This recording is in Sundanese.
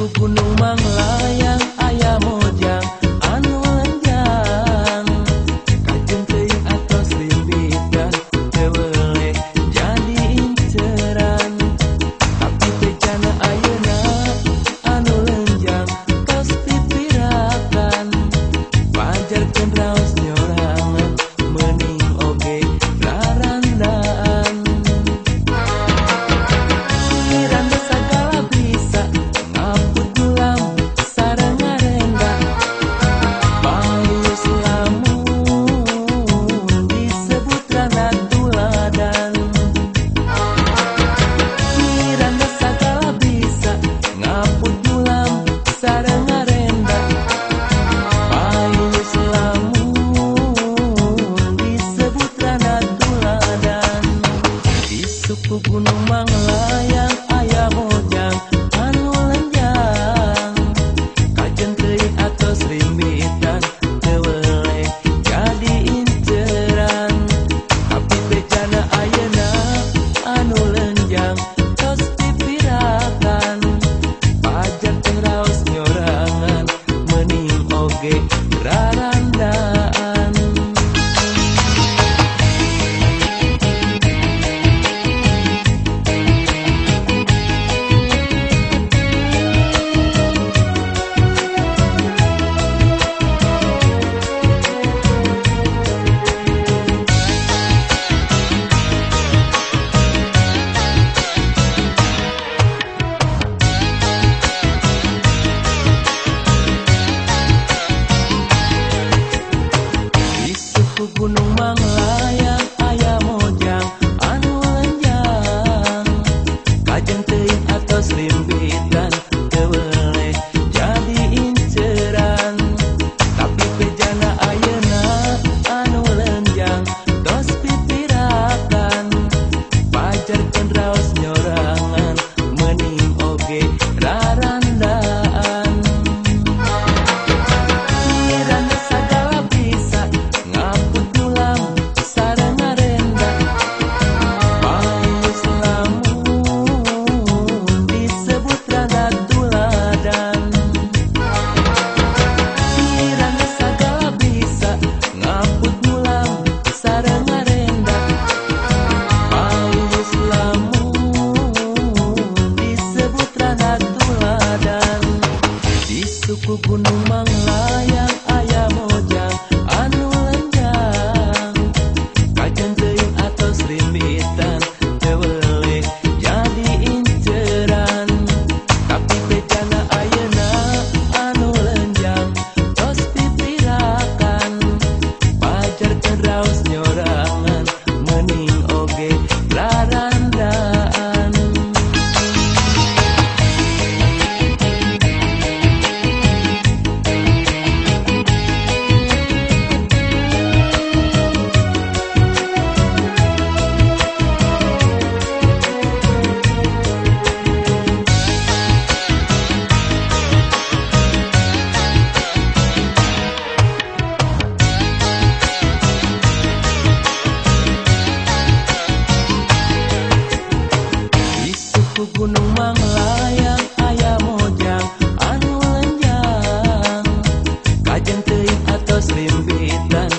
ku gunung manglayang 不能忘。Señor. suku gunung manglaya limpitan